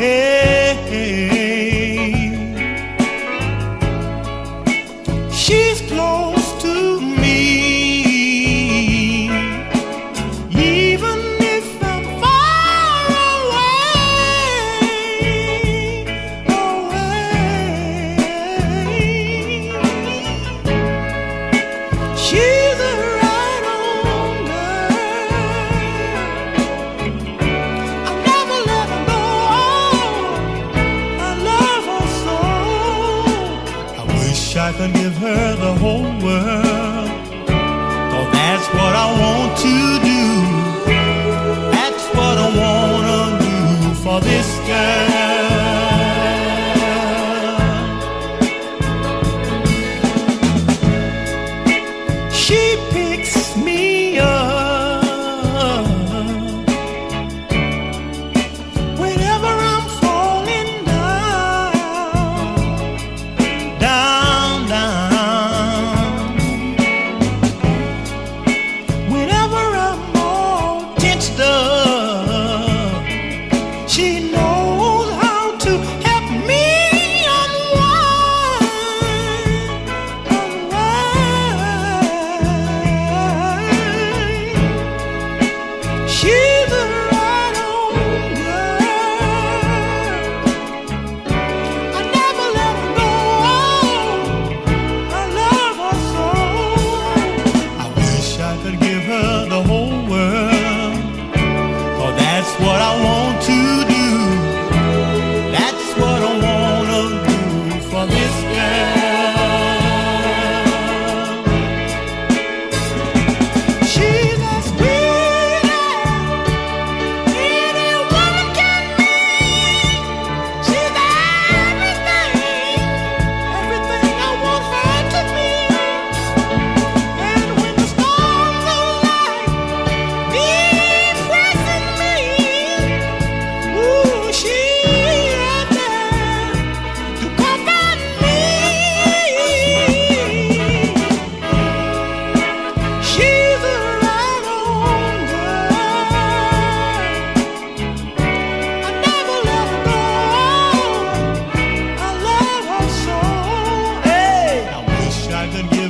Yeah. I could give her the whole world. Oh, that's what I want to do. That's what I wanna do for this girl.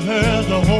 give her the whole